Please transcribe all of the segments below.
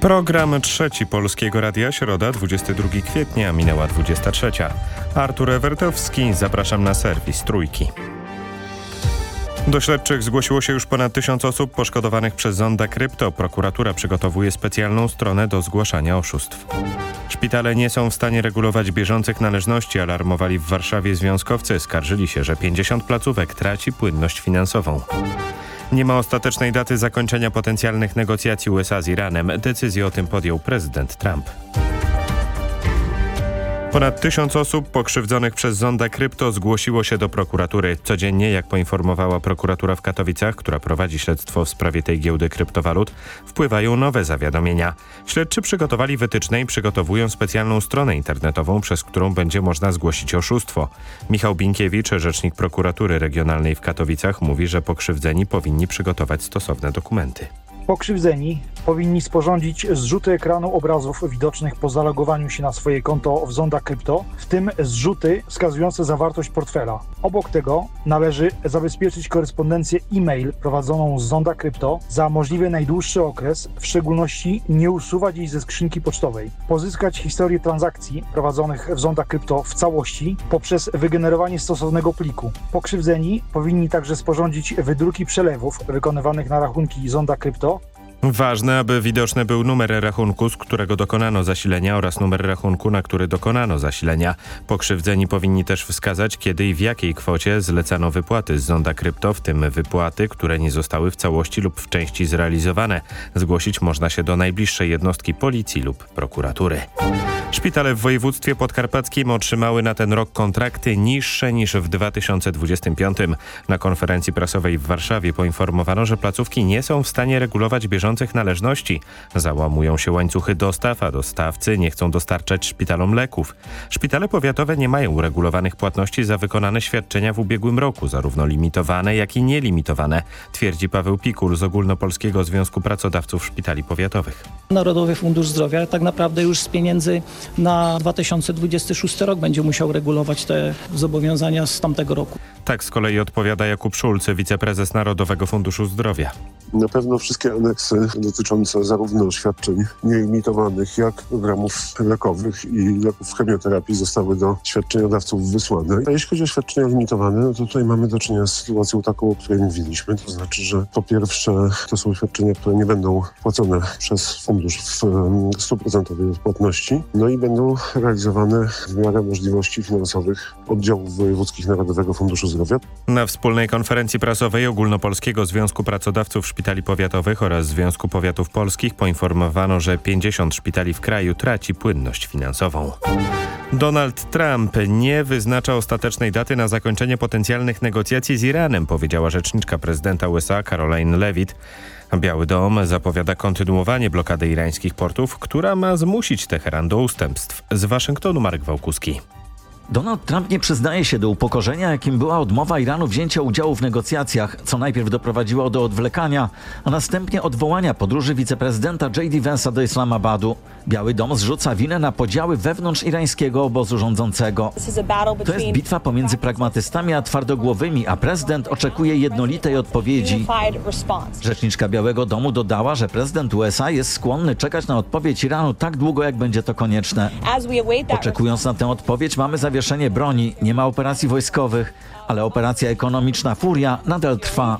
Program trzeci Polskiego Radia, środa 22 kwietnia, minęła 23. Artur Ewertowski, zapraszam na serwis Trójki. Do śledczych zgłosiło się już ponad tysiąc osób poszkodowanych przez zonda krypto. Prokuratura przygotowuje specjalną stronę do zgłaszania oszustw. Szpitale nie są w stanie regulować bieżących należności, alarmowali w Warszawie związkowcy. Skarżyli się, że 50 placówek traci płynność finansową. Nie ma ostatecznej daty zakończenia potencjalnych negocjacji USA z Iranem. Decyzję o tym podjął prezydent Trump. Ponad tysiąc osób pokrzywdzonych przez zonda krypto zgłosiło się do prokuratury. Codziennie, jak poinformowała prokuratura w Katowicach, która prowadzi śledztwo w sprawie tej giełdy kryptowalut, wpływają nowe zawiadomienia. Śledczy przygotowali wytyczne i przygotowują specjalną stronę internetową, przez którą będzie można zgłosić oszustwo. Michał Binkiewicz, rzecznik prokuratury regionalnej w Katowicach, mówi, że pokrzywdzeni powinni przygotować stosowne dokumenty. Pokrzywdzeni powinni sporządzić zrzuty ekranu obrazów widocznych po zalogowaniu się na swoje konto w Zonda Krypto, w tym zrzuty wskazujące zawartość portfela. Obok tego należy zabezpieczyć korespondencję e-mail prowadzoną z Zonda Krypto za możliwie najdłuższy okres, w szczególności nie usuwać jej ze skrzynki pocztowej. Pozyskać historię transakcji prowadzonych w Zonda Krypto w całości poprzez wygenerowanie stosownego pliku. Pokrzywdzeni powinni także sporządzić wydruki przelewów wykonywanych na rachunki Zonda Krypto Ważne, aby widoczny był numer rachunku, z którego dokonano zasilenia oraz numer rachunku, na który dokonano zasilenia. Pokrzywdzeni powinni też wskazać, kiedy i w jakiej kwocie zlecano wypłaty z Zonda Krypto, w tym wypłaty, które nie zostały w całości lub w części zrealizowane. Zgłosić można się do najbliższej jednostki policji lub prokuratury. Szpitale w województwie podkarpackim otrzymały na ten rok kontrakty niższe niż w 2025. Na konferencji prasowej w Warszawie poinformowano, że placówki nie są w stanie regulować bieżących należności. Załamują się łańcuchy dostaw, a dostawcy nie chcą dostarczać szpitalom leków. Szpitale powiatowe nie mają uregulowanych płatności za wykonane świadczenia w ubiegłym roku, zarówno limitowane, jak i nielimitowane, twierdzi Paweł Pikul z Ogólnopolskiego Związku Pracodawców Szpitali Powiatowych. Narodowy Fundusz Zdrowia tak naprawdę już z pieniędzy na 2026 rok będzie musiał regulować te zobowiązania z tamtego roku. Tak z kolei odpowiada Jakub Szulc, wiceprezes Narodowego Funduszu Zdrowia. Na pewno wszystkie aneksy dotyczące zarówno świadczeń nielimitowanych, jak programów lekowych i leków chemioterapii zostały do świadczeniodawców wysłane. A jeśli chodzi o świadczenia limitowane, no to tutaj mamy do czynienia z sytuacją taką, o której mówiliśmy. To znaczy, że po pierwsze to są świadczenia, które nie będą płacone przez fundusz w 100% odpłatności, no i będą realizowane w miarę możliwości finansowych oddziałów wojewódzkich Narodowego Funduszu Zdrowia. Na wspólnej konferencji prasowej Ogólnopolskiego Związku Pracodawców Szpitali Powiatowych oraz Związku Powiatów Polskich poinformowano, że 50 szpitali w kraju traci płynność finansową. Donald Trump nie wyznacza ostatecznej daty na zakończenie potencjalnych negocjacji z Iranem, powiedziała rzeczniczka prezydenta USA Caroline Levitt. Biały Dom zapowiada kontynuowanie blokady irańskich portów, która ma zmusić Teheran do ustępstw. Z Waszyngtonu Marek Wałkuski. Donald Trump nie przyznaje się do upokorzenia, jakim była odmowa Iranu wzięcia udziału w negocjacjach, co najpierw doprowadziło do odwlekania, a następnie odwołania podróży wiceprezydenta J.D. Vance'a do Islamabadu. Biały Dom zrzuca winę na podziały wewnątrz irańskiego obozu rządzącego. To jest bitwa pomiędzy pragmatystami a twardogłowymi, a prezydent oczekuje jednolitej odpowiedzi. Rzeczniczka Białego Domu dodała, że prezydent USA jest skłonny czekać na odpowiedź Iranu tak długo, jak będzie to konieczne. Oczekując na tę odpowiedź, mamy zawieszenie broni, nie ma operacji wojskowych, ale operacja ekonomiczna Furia nadal trwa.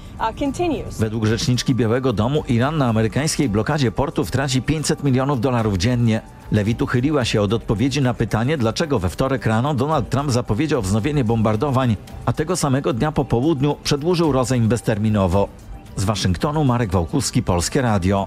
Według rzeczniczki Białego Domu Iran na amerykańskiej blokadzie portów traci 500 milionów dolarów dziennie. Lewit uchyliła się od odpowiedzi na pytanie, dlaczego we wtorek rano Donald Trump zapowiedział wznowienie bombardowań, a tego samego dnia po południu przedłużył rozejm bezterminowo. Z Waszyngtonu Marek Wałkuski, Polskie Radio.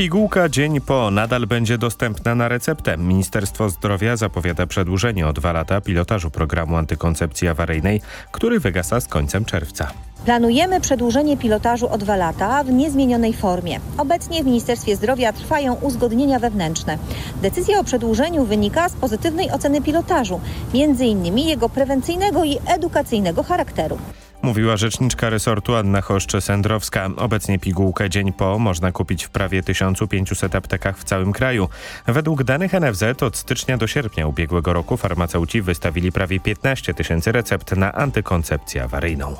Pigułka dzień po nadal będzie dostępna na receptę. Ministerstwo Zdrowia zapowiada przedłużenie o dwa lata pilotażu programu antykoncepcji awaryjnej, który wygasa z końcem czerwca. Planujemy przedłużenie pilotażu o dwa lata w niezmienionej formie. Obecnie w Ministerstwie Zdrowia trwają uzgodnienia wewnętrzne. Decyzja o przedłużeniu wynika z pozytywnej oceny pilotażu, między innymi jego prewencyjnego i edukacyjnego charakteru. Mówiła rzeczniczka resortu Anna Choszcze-Sędrowska. Obecnie pigułkę dzień po można kupić w prawie 1500 aptekach w całym kraju. Według danych NFZ od stycznia do sierpnia ubiegłego roku farmaceuci wystawili prawie 15 tysięcy recept na antykoncepcję awaryjną.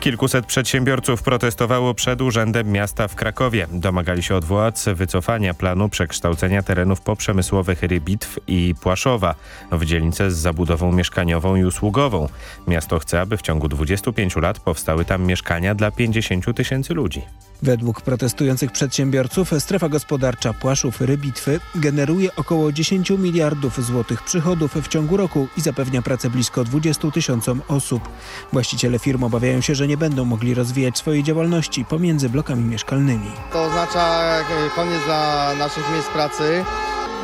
Kilkuset przedsiębiorców protestowało przed Urzędem Miasta w Krakowie. Domagali się od władz wycofania planu przekształcenia terenów poprzemysłowych Rybitw i Płaszowa w dzielnicę z zabudową mieszkaniową i usługową. Miasto chce, aby w ciągu 25 lat powstały tam mieszkania dla 50 tysięcy ludzi. Według protestujących przedsiębiorców strefa gospodarcza Płaszów Rybitwy generuje około 10 miliardów złotych przychodów w ciągu roku i zapewnia pracę blisko 20 tysiącom osób. Właściciele firm obawiają się, że nie będą mogli rozwijać swojej działalności pomiędzy blokami mieszkalnymi. To oznacza e, koniec dla naszych miejsc pracy.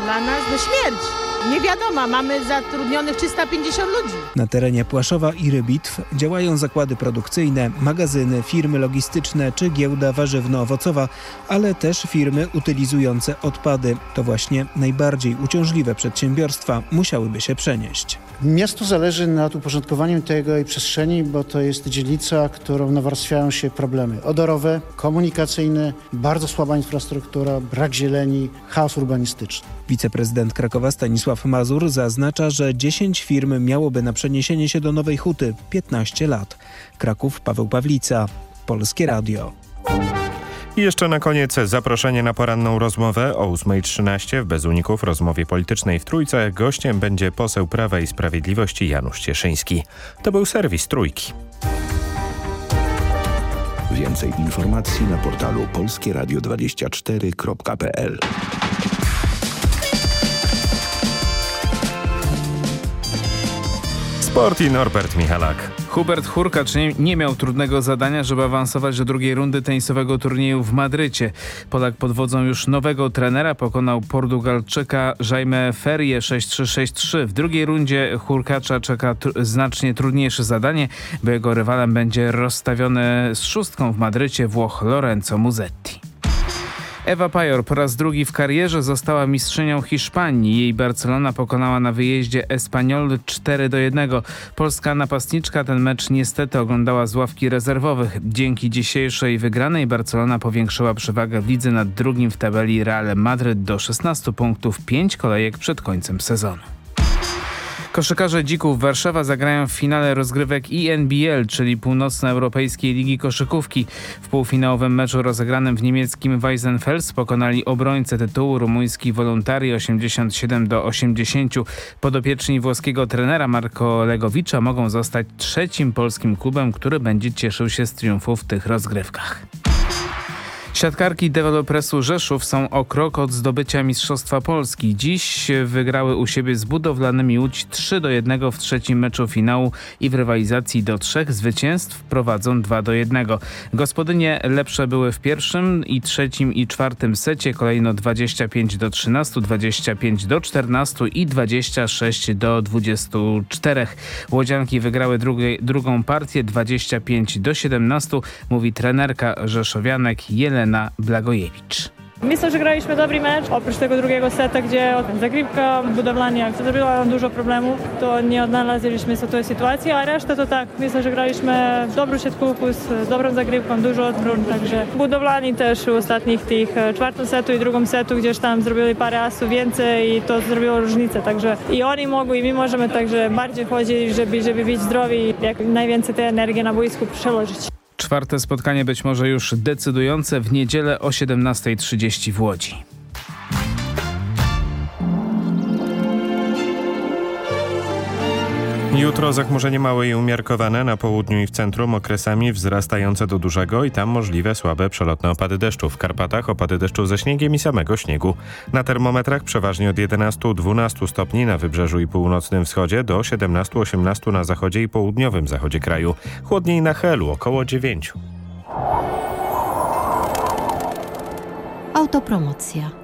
Dla nas do śmierć. Nie wiadomo, mamy zatrudnionych 350 ludzi. Na terenie Płaszowa i Rybitw działają zakłady produkcyjne, magazyny, firmy logistyczne czy giełda warzywno-owocowa, ale też firmy utylizujące odpady. To właśnie najbardziej uciążliwe przedsiębiorstwa musiałyby się przenieść. Miastu zależy nad uporządkowaniem tej przestrzeni, bo to jest dzielnica, którą nawarstwiają się problemy odorowe, komunikacyjne, bardzo słaba infrastruktura, brak zieleni, chaos urbanistyczny. Wiceprezydent Krakowa Stanisław Mazur zaznacza, że 10 firm miałoby na przeniesienie się do Nowej Huty 15 lat. Kraków, Paweł Pawlica, Polskie Radio. I jeszcze na koniec zaproszenie na poranną rozmowę o 8.13 w Bez Uników rozmowie politycznej w Trójce. Gościem będzie poseł Prawa i Sprawiedliwości Janusz Cieszyński. To był serwis Trójki. Więcej informacji na portalu polskieradio24.pl Sport i Norbert Michalak. Hubert Hurkacz nie, nie, miał trudnego zadania, żeby awansować do drugiej rundy tenisowego turnieju w Madrycie. Polak pod wodzą już nowego trenera pokonał Portugalczyka Jaime Ferie 6-3-6-3. W drugiej rundzie Hurkacza czeka tr znacznie trudniejsze zadanie, bo jego rywalem będzie rozstawiony z szóstką w Madrycie Włoch Lorenzo Muzetti. Ewa Pajor po raz drugi w karierze została mistrzynią Hiszpanii. Jej Barcelona pokonała na wyjeździe Espanyol 4 do 1. Polska napastniczka ten mecz niestety oglądała z ławki rezerwowych. Dzięki dzisiejszej wygranej Barcelona powiększyła przewagę w lidze nad drugim w tabeli Real Madryt do 16 punktów, 5 kolejek przed końcem sezonu. Koszykarze Dzików Warszawa zagrają w finale rozgrywek INBL, czyli Północnoeuropejskiej Ligi Koszykówki. W półfinałowym meczu rozegranym w niemieckim Weisenfels pokonali obrońcę tytułu rumuński Wolontari 87 do 80. Podopieczni włoskiego trenera Marko Legowicza mogą zostać trzecim polskim klubem, który będzie cieszył się z triumfu w tych rozgrywkach. Siatkarki dewelopresu Rzeszów są o krok od zdobycia Mistrzostwa Polski. Dziś wygrały u siebie z budowlanymi Łódź 3 do 1 w trzecim meczu finału i w rywalizacji do trzech zwycięstw prowadzą 2 do 1. Gospodynie lepsze były w pierwszym i trzecim i czwartym secie, kolejno 25 do 13, 25 do 14 i 26 do 24. Łodzianki wygrały drugie, drugą partię 25 do 17, mówi trenerka Rzeszowianek Jelena Elena Blagojewicz. Myślę, że graliśmy dobry mecz. Oprócz tego drugiego seta, gdzie zagrywka budowlania zrobiła dużo problemów, to nie odnaleźliśmy tej sytuacji, a reszta to tak. Myślę, że graliśmy dobrą siatkówkę z dobrą zagrywką, dużo odbrun, także budowlani też ostatnich tych czwartym setu i drugim setu gdzieś tam zrobili parę asów więcej i to zrobiło różnicę, także i oni mogą i my możemy także bardziej chodzić, żeby, żeby być zdrowi i jak najwięcej tej energii na boisku przełożyć. Czwarte spotkanie być może już decydujące w niedzielę o 17.30 w Łodzi. Jutro zachmurzenie małe i umiarkowane na południu i w centrum okresami wzrastające do dużego i tam możliwe słabe przelotne opady deszczu. W Karpatach opady deszczu ze śniegiem i samego śniegu. Na termometrach przeważnie od 11-12 stopni na wybrzeżu i północnym wschodzie do 17-18 na zachodzie i południowym zachodzie kraju. Chłodniej na Helu około 9. Autopromocja.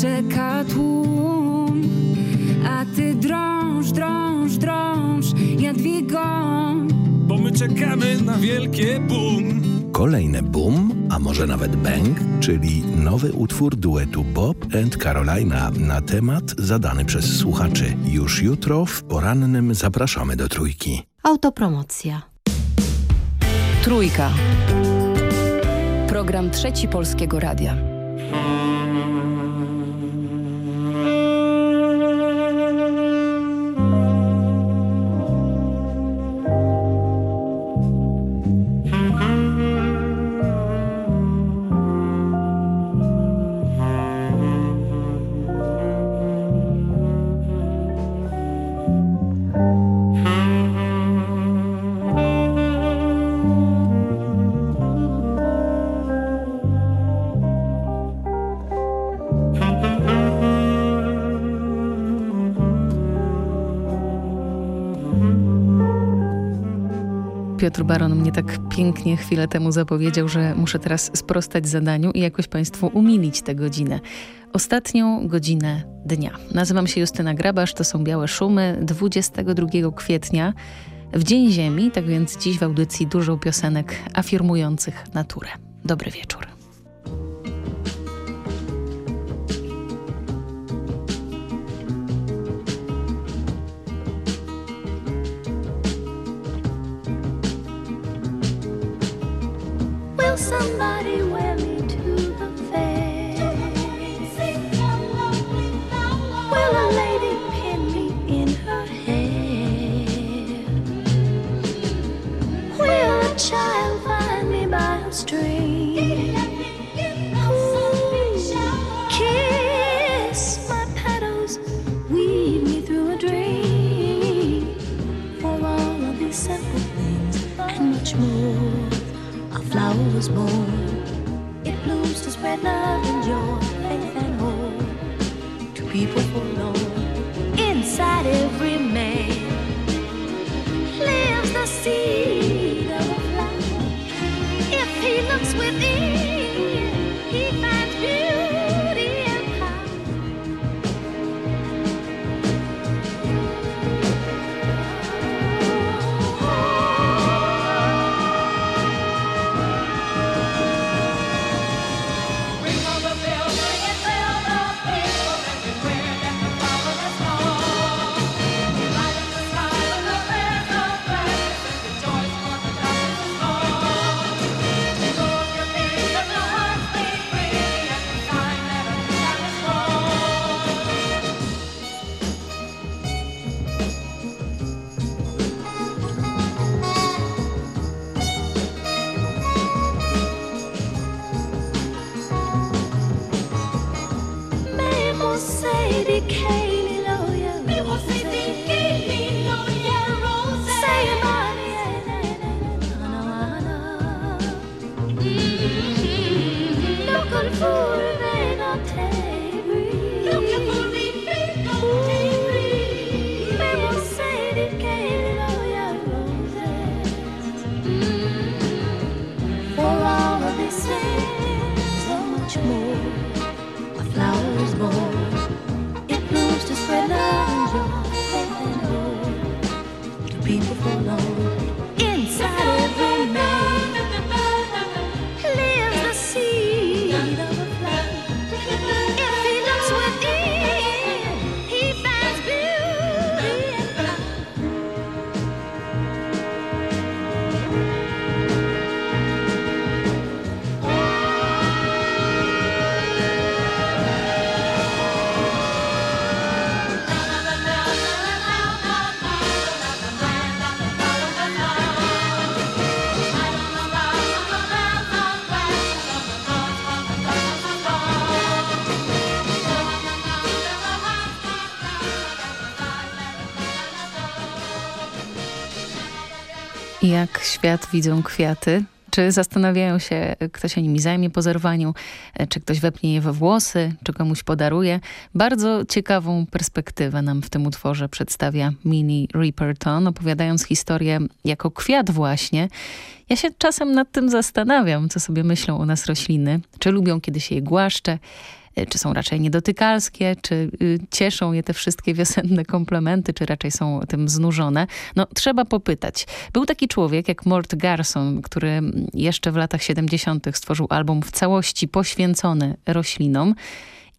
czeka tłum, a ty drąż, drąż, drąż, Jadwigo. Bo my czekamy na wielkie boom. Kolejne boom, a może nawet bang, czyli nowy utwór duetu Bob and Carolina na temat zadany przez słuchaczy. Już jutro w porannym zapraszamy do trójki. Autopromocja. Trójka. Program Trzeci Polskiego Radia. Piotr Baron mnie tak pięknie chwilę temu zapowiedział, że muszę teraz sprostać zadaniu i jakoś Państwu umilić tę godzinę. Ostatnią godzinę dnia. Nazywam się Justyna Grabasz, to są Białe Szumy, 22 kwietnia, w Dzień Ziemi, tak więc dziś w audycji dużo piosenek afirmujących naturę. Dobry wieczór. Child Jak świat widzą kwiaty? Czy zastanawiają się, kto się nimi zajmie po zerwaniu, e, czy ktoś wepnie je we włosy, czy komuś podaruje? Bardzo ciekawą perspektywę nam w tym utworze przedstawia Minnie Riperton, opowiadając historię jako kwiat właśnie. Ja się czasem nad tym zastanawiam, co sobie myślą o nas rośliny. Czy lubią, kiedy się je głaszcze, czy są raczej niedotykalskie, czy y, cieszą je te wszystkie wiosenne komplementy, czy raczej są tym znużone. No, trzeba popytać. Był taki człowiek jak Mort Garson, który jeszcze w latach 70. stworzył album w całości poświęcony roślinom.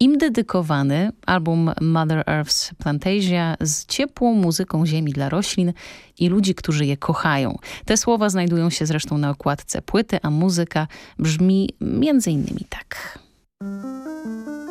Im dedykowany album Mother Earth's Plantasia z ciepłą muzyką ziemi dla roślin i ludzi, którzy je kochają. Te słowa znajdują się zresztą na okładce płyty, a muzyka brzmi między innymi tak. Música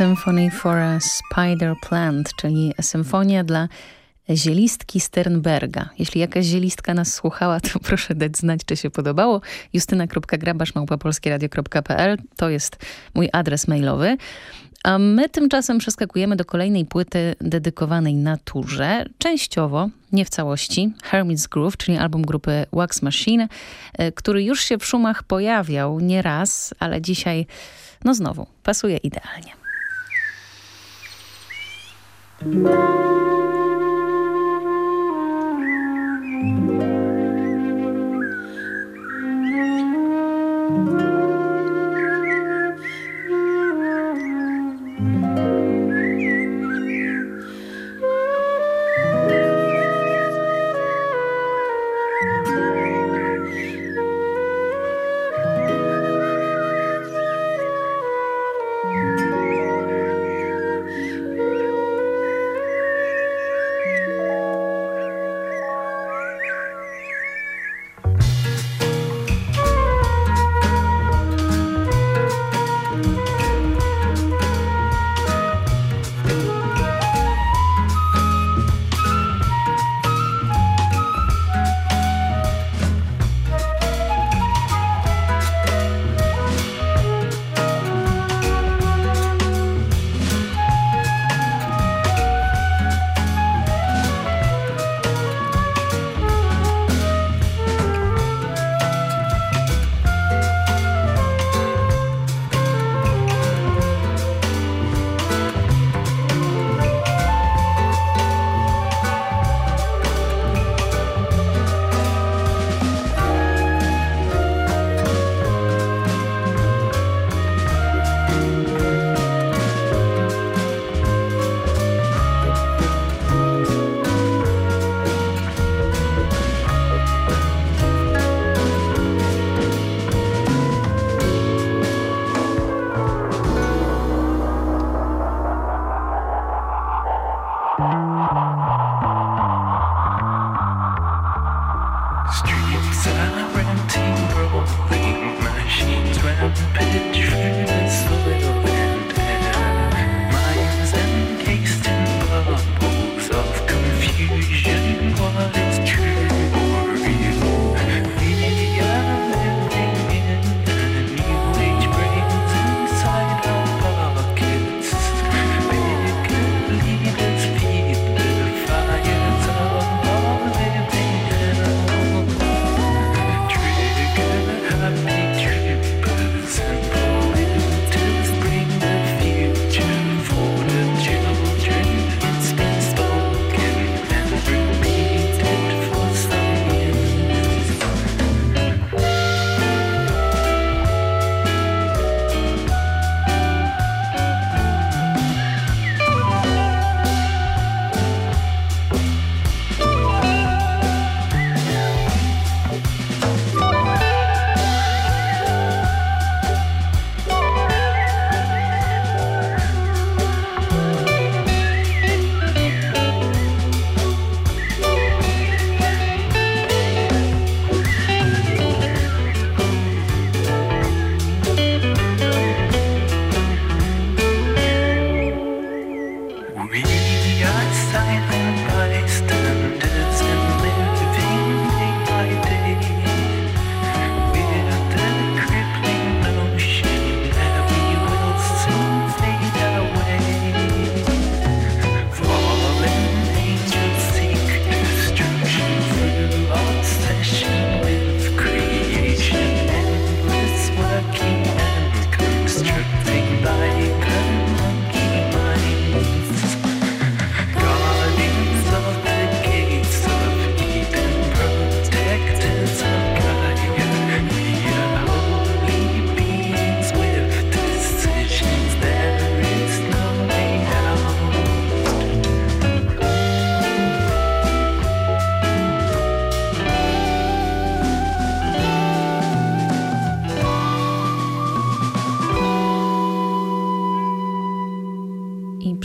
Symphony for a Spider Plant, czyli symfonia dla zielistki Sternberga. Jeśli jakaś zielistka nas słuchała, to proszę dać znać, czy się podobało. justyna.grabasz.polskieradio.pl to jest mój adres mailowy. A my tymczasem przeskakujemy do kolejnej płyty dedykowanej naturze, częściowo, nie w całości, Hermit's Groove, czyli album grupy Wax Machine, e, który już się w szumach pojawiał nie raz, ale dzisiaj, no znowu, pasuje idealnie. Música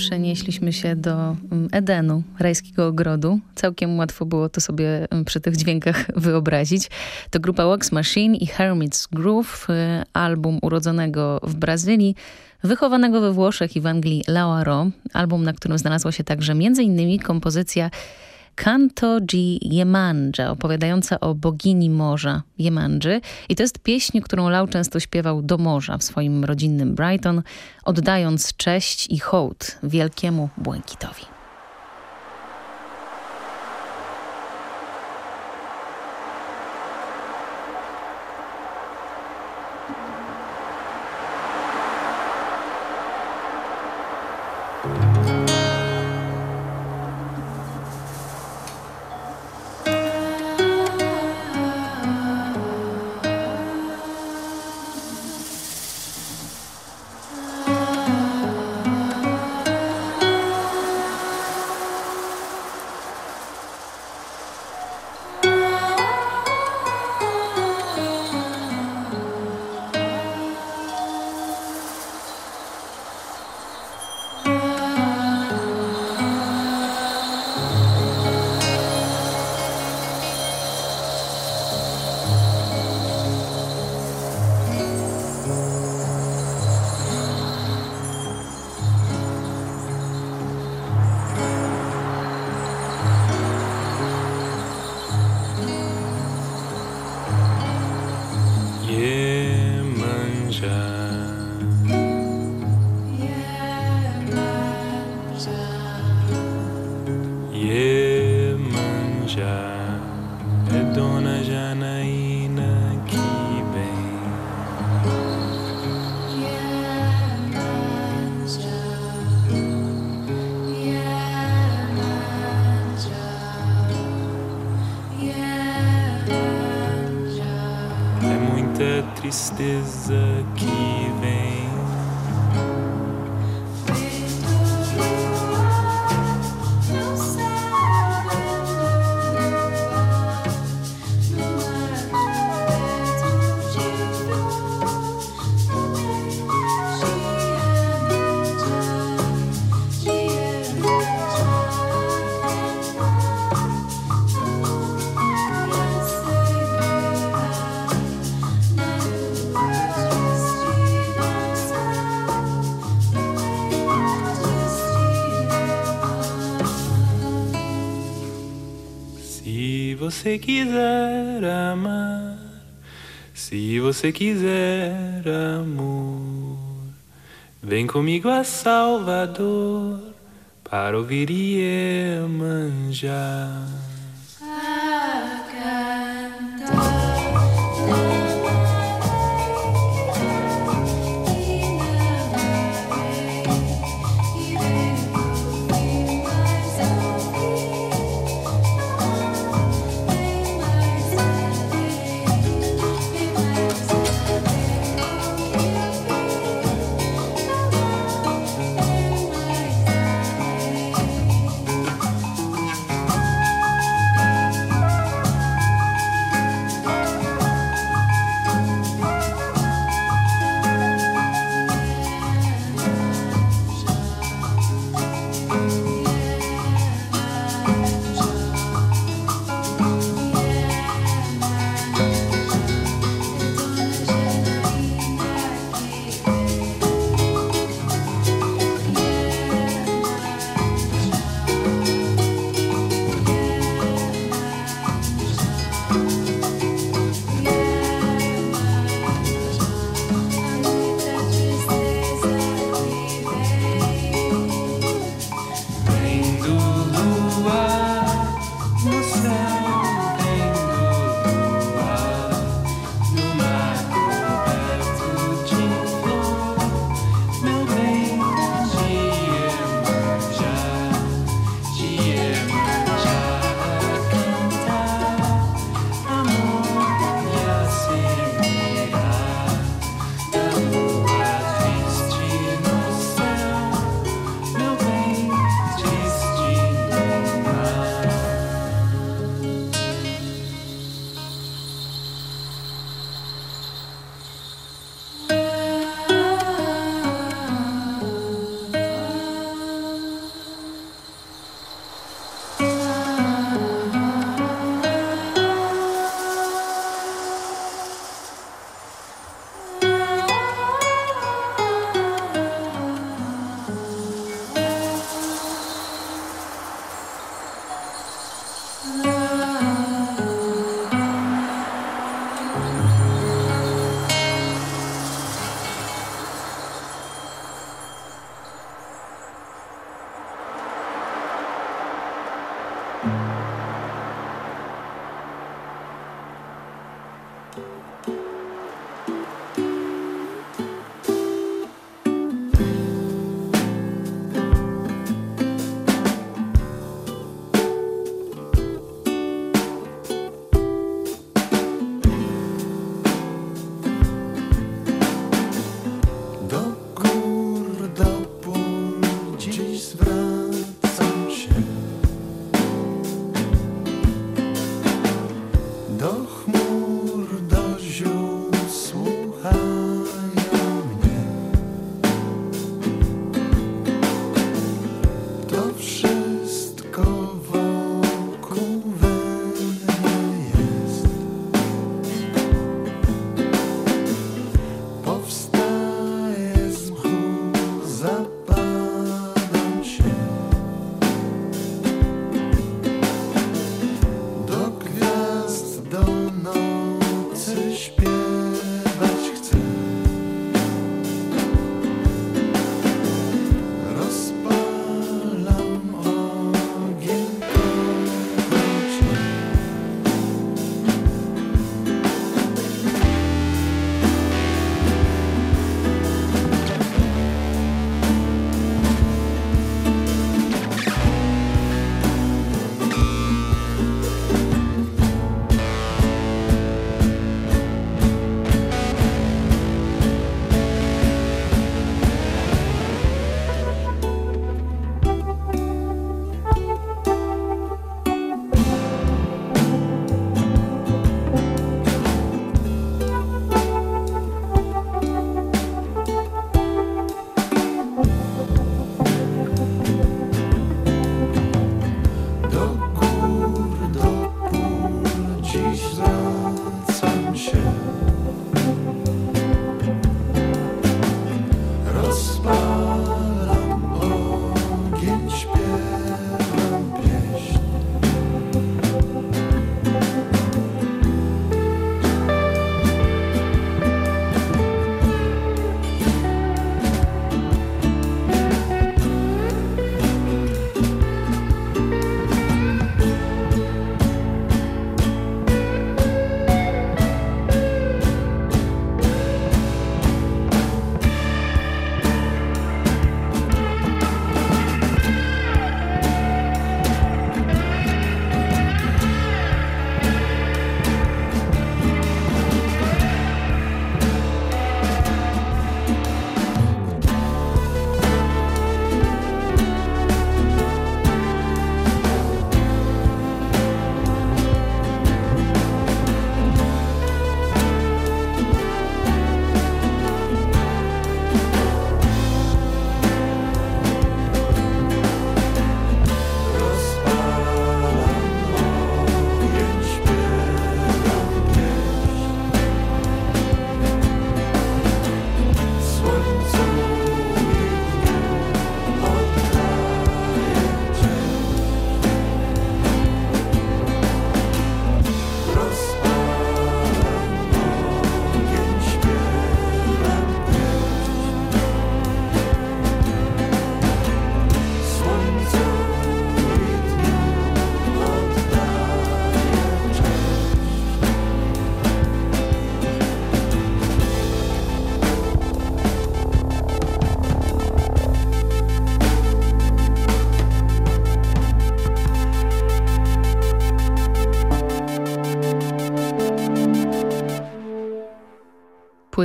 przenieśliśmy się do mm, Edenu, rajskiego ogrodu. Całkiem łatwo było to sobie mm, przy tych dźwiękach wyobrazić. To grupa Wax Machine i Hermit's Groove, y, album urodzonego w Brazylii, wychowanego we Włoszech i w Anglii Lauro. Album, na którym znalazła się także m.in. kompozycja Canto di Jemandża, opowiadająca o bogini morza Jemandży. I to jest pieśń, którą Lau często śpiewał do morza w swoim rodzinnym Brighton, oddając cześć i hołd wielkiemu błękitowi. Tristeza você quiser amar, se você quiser amor, vem comigo a Salvador para ouvir Iemanjá.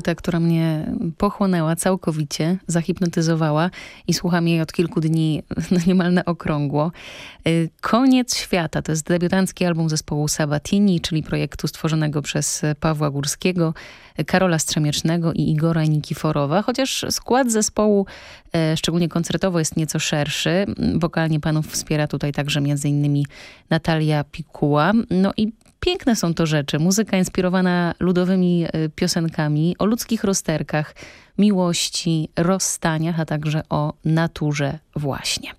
Płyta, która mnie pochłonęła całkowicie, zahipnotyzowała i słucham jej od kilku dni no niemal na okrągło. Y, Koniec świata to jest debiutancki album zespołu Sabatini, czyli projektu stworzonego przez Pawła Górskiego, Karola Strzemiecznego i Igora Nikiforowa, chociaż skład zespołu, e, szczególnie koncertowo, jest nieco szerszy. Wokalnie panów wspiera tutaj także m.in. Natalia Pikuła. No i Piękne są to rzeczy. Muzyka inspirowana ludowymi e, piosenkami o ludzkich rozterkach, miłości, rozstaniach, a także o naturze właśnie.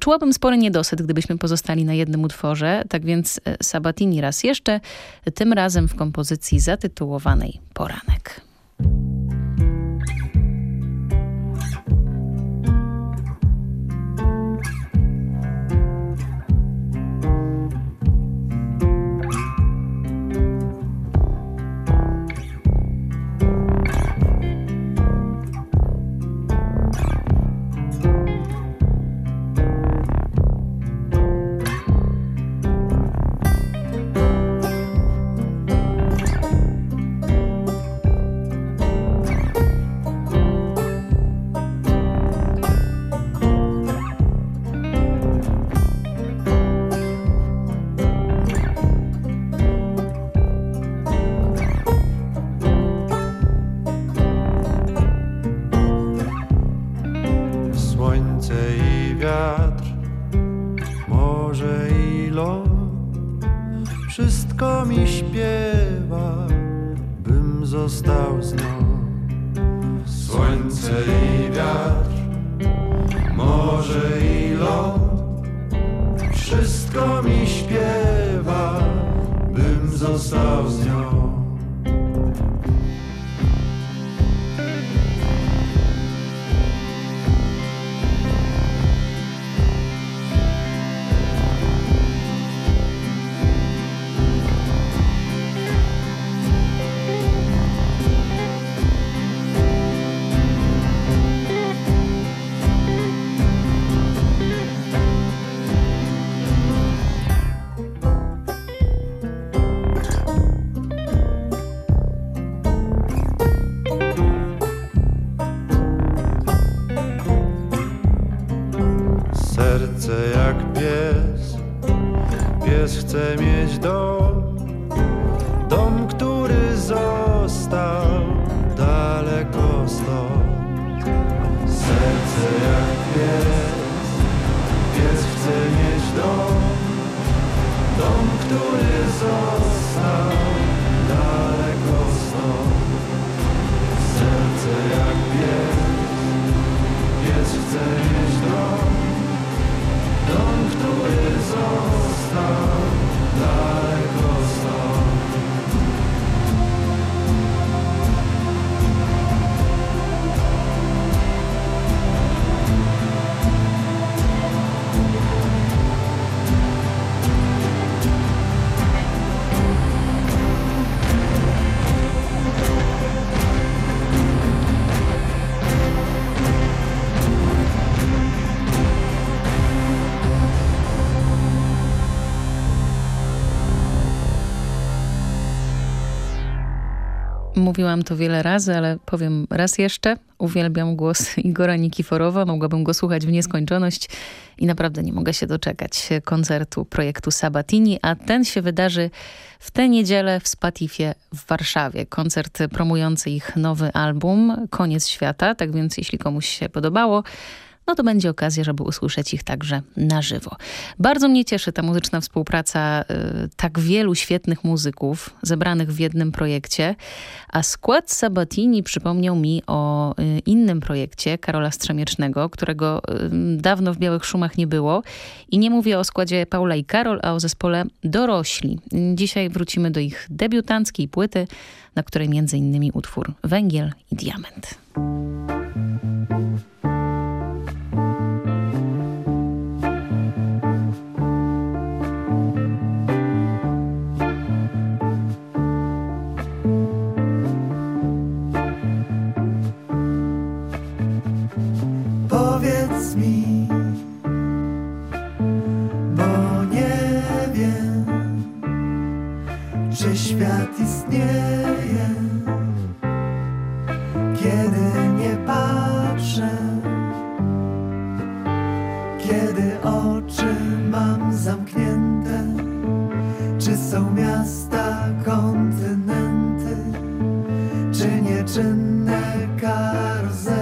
Czułabym spory niedosyt, gdybyśmy pozostali na jednym utworze, tak więc e, Sabatini raz jeszcze, tym razem w kompozycji zatytułowanej Poranek. Mówiłam to wiele razy, ale powiem raz jeszcze. Uwielbiam głos Igora Nikiforowa. Mogłabym go słuchać w nieskończoność i naprawdę nie mogę się doczekać koncertu projektu Sabatini, a ten się wydarzy w tę niedzielę w Spatifie w Warszawie. Koncert promujący ich nowy album Koniec Świata. Tak więc jeśli komuś się podobało, no to będzie okazja, żeby usłyszeć ich także na żywo. Bardzo mnie cieszy ta muzyczna współpraca y, tak wielu świetnych muzyków zebranych w jednym projekcie, a skład Sabatini przypomniał mi o y, innym projekcie Karola Strzemiecznego, którego y, dawno w Białych Szumach nie było i nie mówię o składzie Paula i Karol, a o zespole Dorośli. Dzisiaj wrócimy do ich debiutanckiej płyty, na której między innymi utwór Węgiel i Diament. Mi, bo nie wiem, czy świat istnieje. kiedy nie patrzę, kiedy oczy mam zamknięte, czy są miasta, kontynenty, czy nieczynne karuzele,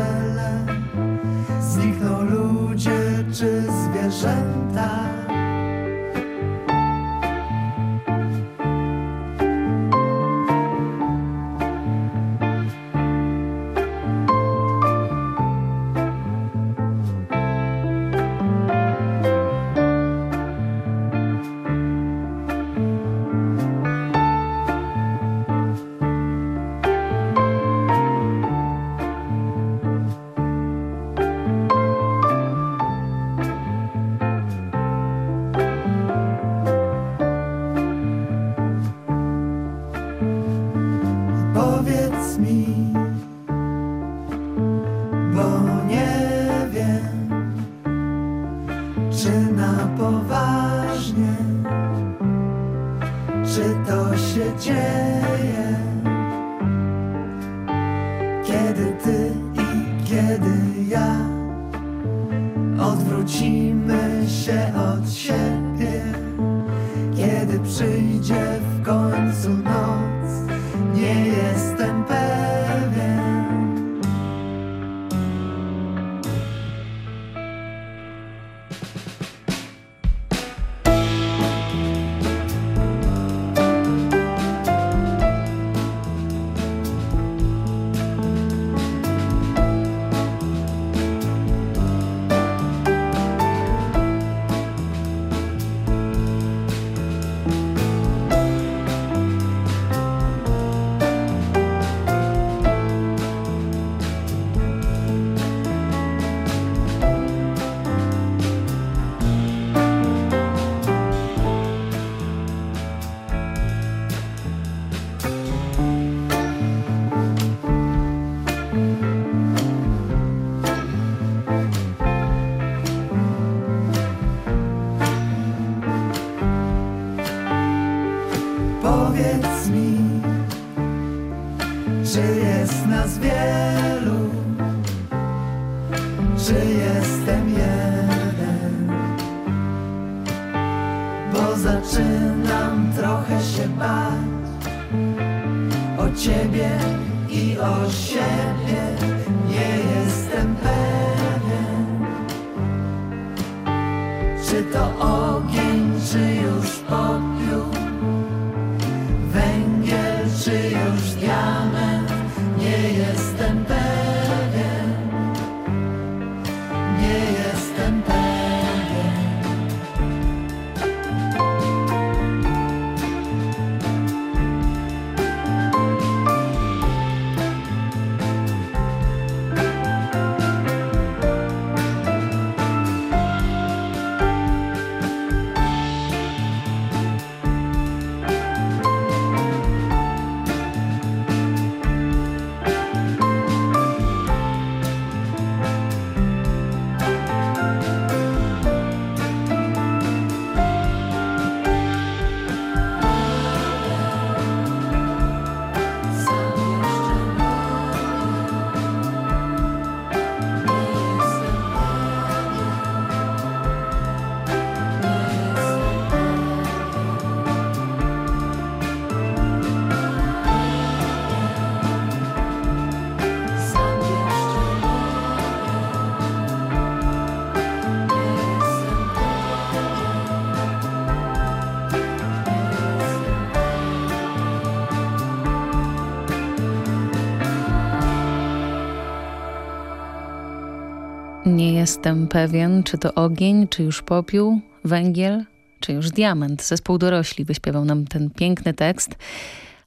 Nie jestem pewien, czy to ogień, czy już popiół, węgiel, czy już diament. Zespół dorośli wyśpiewał nam ten piękny tekst.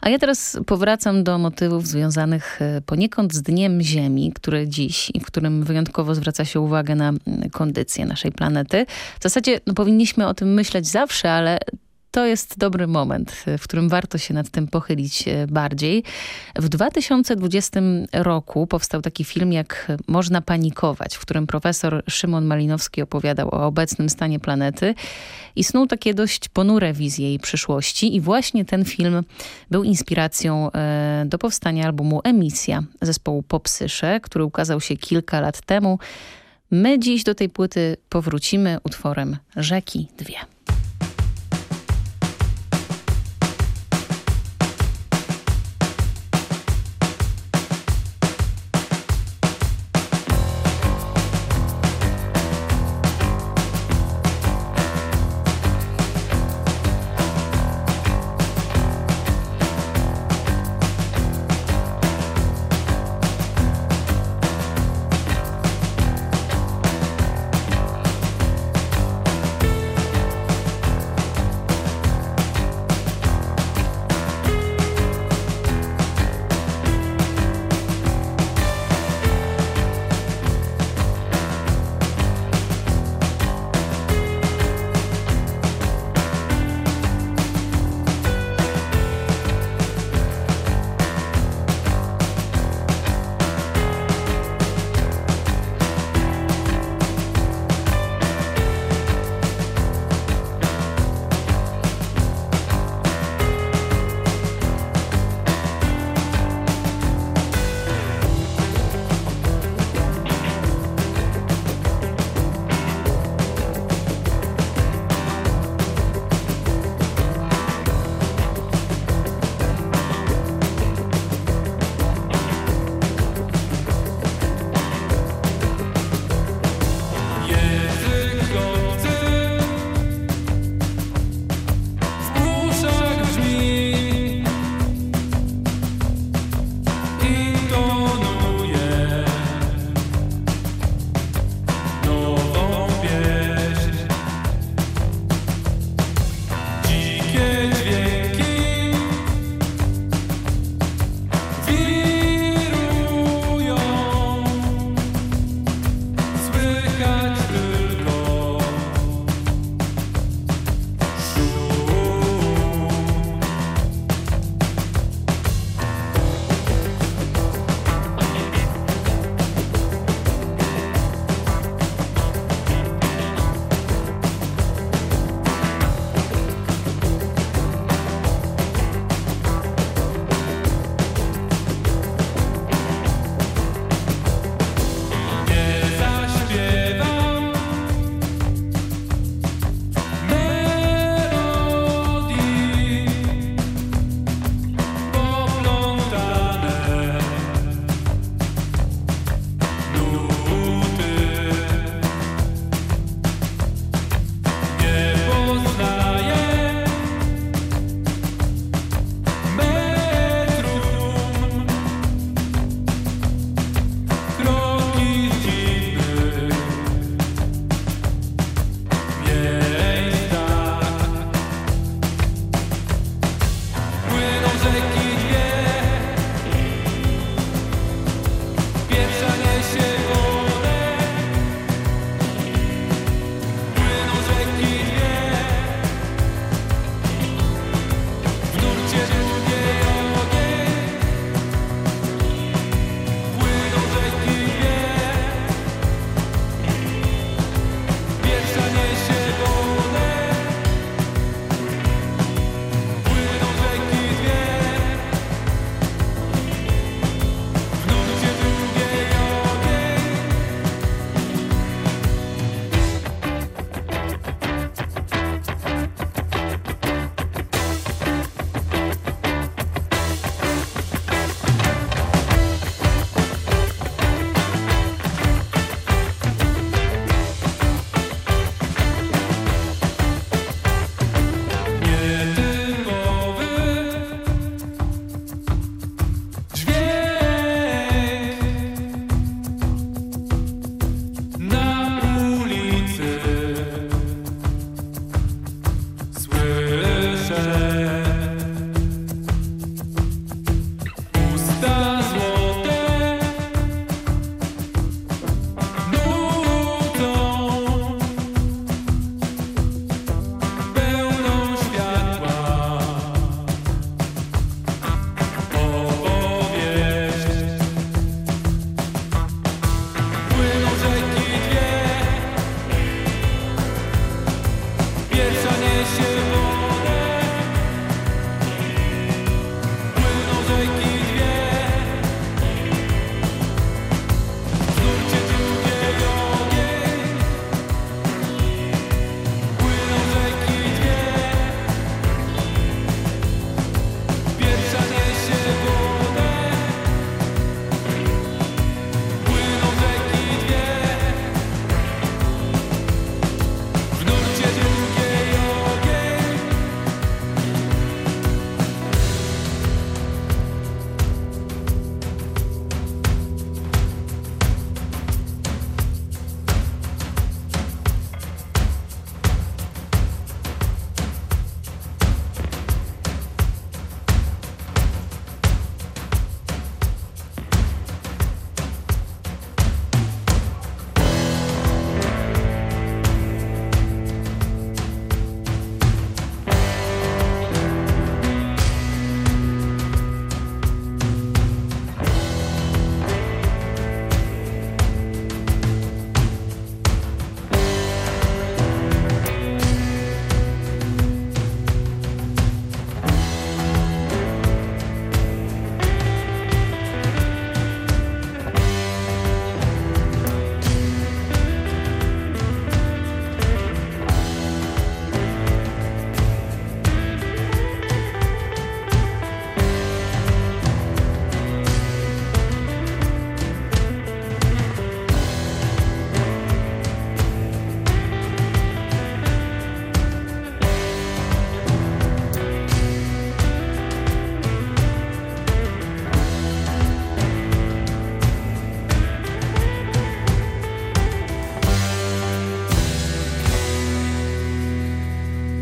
A ja teraz powracam do motywów związanych e, poniekąd z Dniem Ziemi, który dziś i w którym wyjątkowo zwraca się uwagę na kondycję naszej planety. W zasadzie no, powinniśmy o tym myśleć zawsze, ale to jest dobry moment, w którym warto się nad tym pochylić e, bardziej. W 2020 roku powstał taki film jak Można panikować, w którym profesor Szymon Malinowski opowiadał o obecnym stanie planety i snuł takie dość ponure wizje jej przyszłości i właśnie ten film był inspiracją e, do powstania albumu Emisja zespołu Popsysze, który ukazał się kilka lat temu. My dziś do tej płyty powrócimy utworem Rzeki Dwie.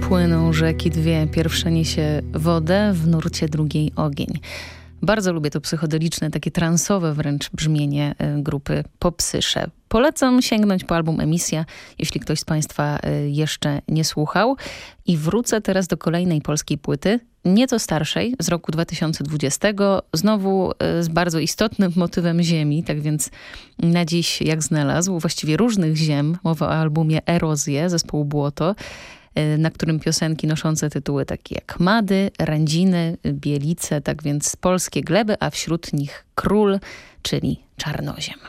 Płyną rzeki dwie, pierwsza niesie wodę, w nurcie drugiej ogień. Bardzo lubię to psychodeliczne, takie transowe wręcz brzmienie y, grupy Popsysze. Polecam sięgnąć po album Emisja, jeśli ktoś z Państwa y, jeszcze nie słuchał. I wrócę teraz do kolejnej polskiej płyty, nieco starszej, z roku 2020, znowu y, z bardzo istotnym motywem ziemi, tak więc na dziś jak znalazł, właściwie różnych ziem, mowa o albumie Erozję zespołu Błoto, na którym piosenki noszące tytuły takie jak Mady, Rędziny, Bielice, tak więc polskie gleby, a wśród nich Król, czyli Czarnoziem.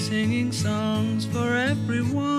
Singing songs for everyone.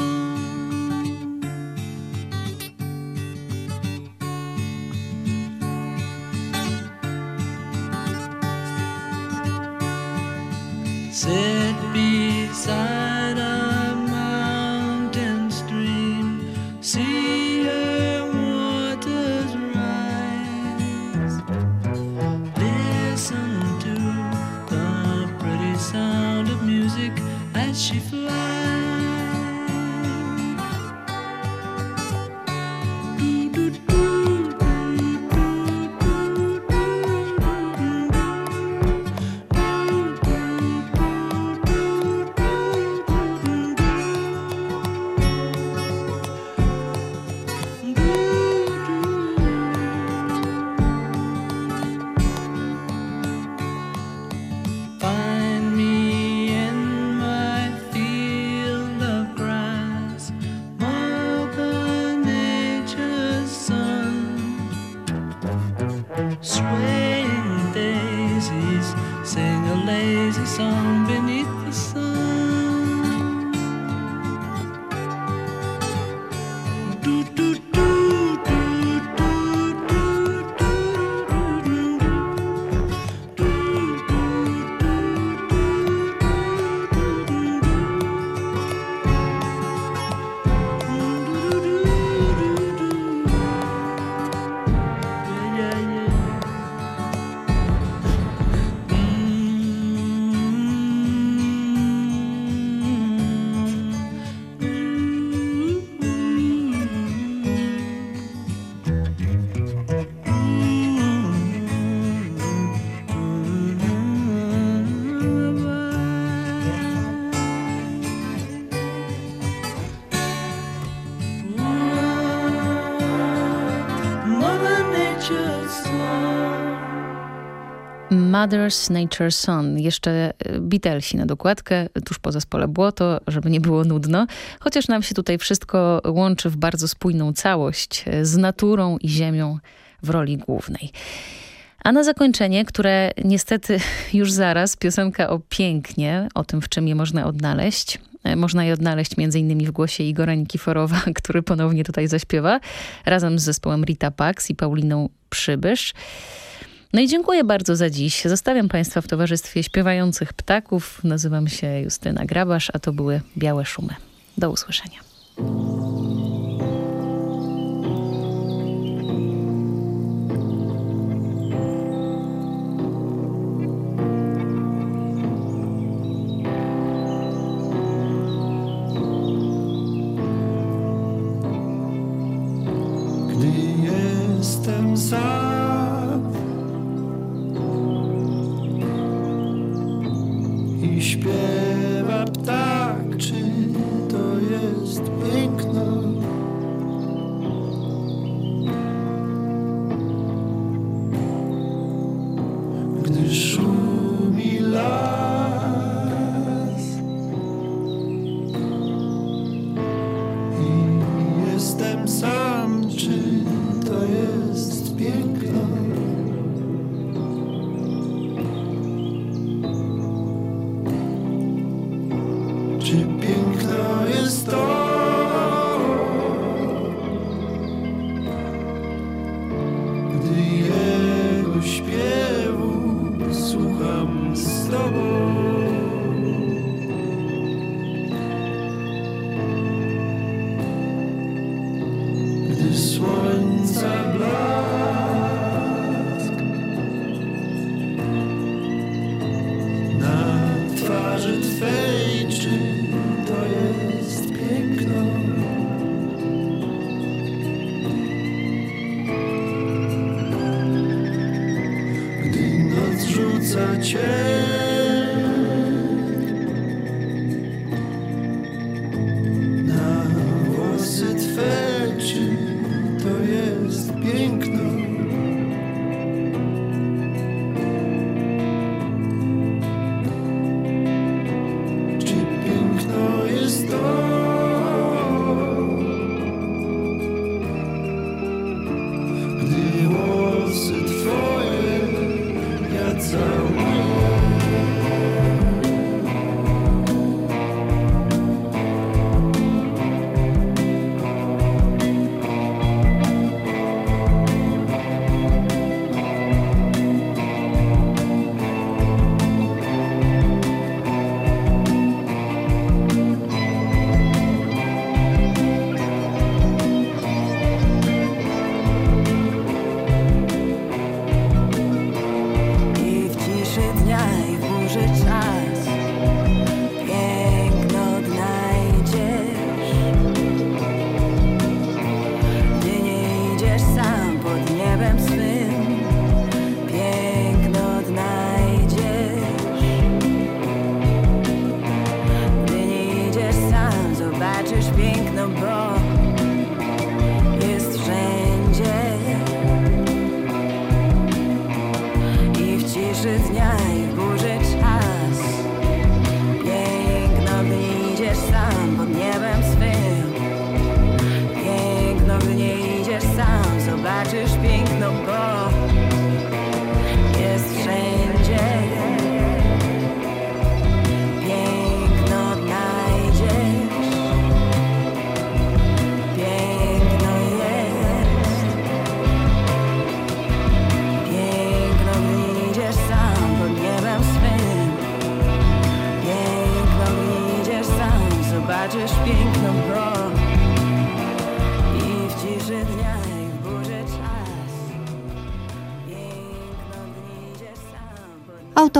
Mother's Nature Son. Jeszcze e, Beatlesi na dokładkę, tuż po zespole Błoto, żeby nie było nudno. Chociaż nam się tutaj wszystko łączy w bardzo spójną całość e, z naturą i ziemią w roli głównej. A na zakończenie, które niestety już zaraz, piosenka o pięknie, o tym, w czym je można odnaleźć. E, Można je odnaleźć m.in. w głosie Igora Nikiforowa, który ponownie tutaj zaśpiewa, razem z zespołem Rita Pax i Pauliną Przybysz. No i dziękuję bardzo za dziś. Zostawiam Państwa w towarzystwie śpiewających ptaków. Nazywam się Justyna Grabasz, a to były Białe Szumy. Do usłyszenia.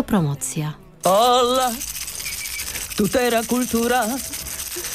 Autopromocja. Hola, tutera cultura,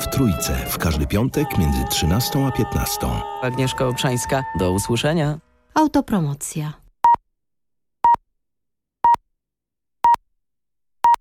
w Trójce w każdy piątek między 13 a 15. Agnieszka Obszańska, do usłyszenia. Autopromocja.